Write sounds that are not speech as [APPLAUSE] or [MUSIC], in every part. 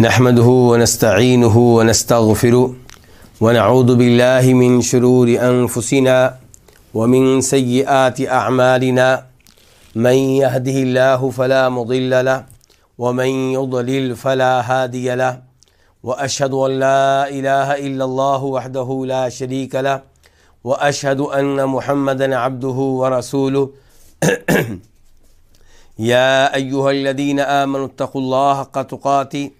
نحمده ونستعينه ونستغفره ونعوذ بالله من شرور أنفسنا ومن سيئات أعمالنا. من يهده الله فلا مضل له ومن يضلل فلا هادي له وأشهد أن لا إله إلا الله وحده لا شريك له وأشهد أن محمدا عبده ورسوله. [CLEARS THROAT] يا أيها الذين آمنوا اتقوا الله حق تقاته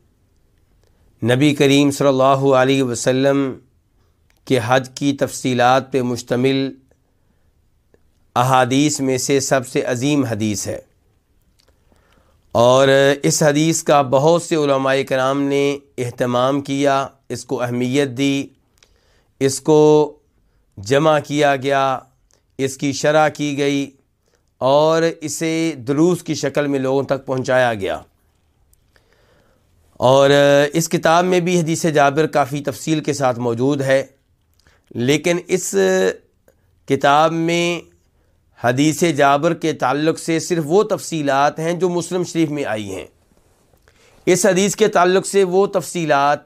نبی کریم صلی اللہ علیہ وسلم کے حج کی تفصیلات پہ مشتمل احادیث میں سے سب سے عظیم حدیث ہے۔ اور اس حدیث کا بہت سے علماء کرام نے اہتمام کیا، اس کو اہمیت دی، اس کو جمع کیا گیا، اس کی شرح کی گئی اور اسے دروس کی شکل میں لوگوں تک پہنچایا گیا۔ اور اس کتاب میں بھی حدیث جابر کافی تفصیل کے ساتھ موجود ہے، لیکن اس کتاب میں حدیث جابر کے تعلق سے صرف وہ تفصیلات ہیں جو مسلم شریف میں آئی ہیں۔ اس حدیث کے تعلق سے وہ تفصیلات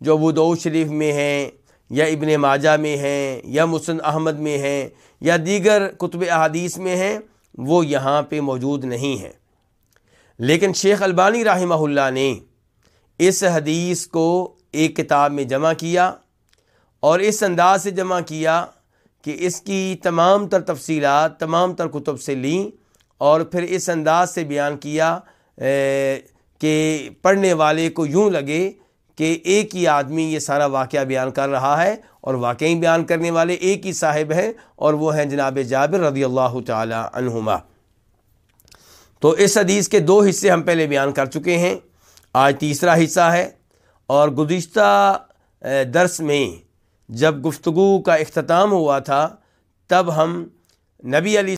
جو ابو شریف میں ہیں، یا ابن ماجہ میں ہیں، یا مسن احمد میں ہیں، یا دیگر کتب احادیث میں ہیں، وہ یہاں پہ موجود نہیں ہیں۔ لیکن شیخ البانی رحمہ اللہ نے اس حدیث کو ایک کتاب میں جمع کیا اور اس انداز سے جمع کیا کہ اس کی تمام تر تفصیلات، تمام تر کتب سے لیں اور پھر اس انداز سے بیان کیا کہ پڑھنے والے کو یوں لگے کہ ایک ہی آدمی یہ سارا واقعہ بیان کر رہا ہے اور واقعی بیان کرنے والے ایک ہی صاحب ہیں اور وہ ہیں جناب جابر رضی اللہ تعالی عنہما۔ تو اس حدیث کے دو حصے ہم پہلے بیان کر چکے ہیں۔ آج تیسرا حصہ ہے اور گزشتہ درس میں جب گفتگو کا اختتام ہوا تھا، تب ہم نبی علی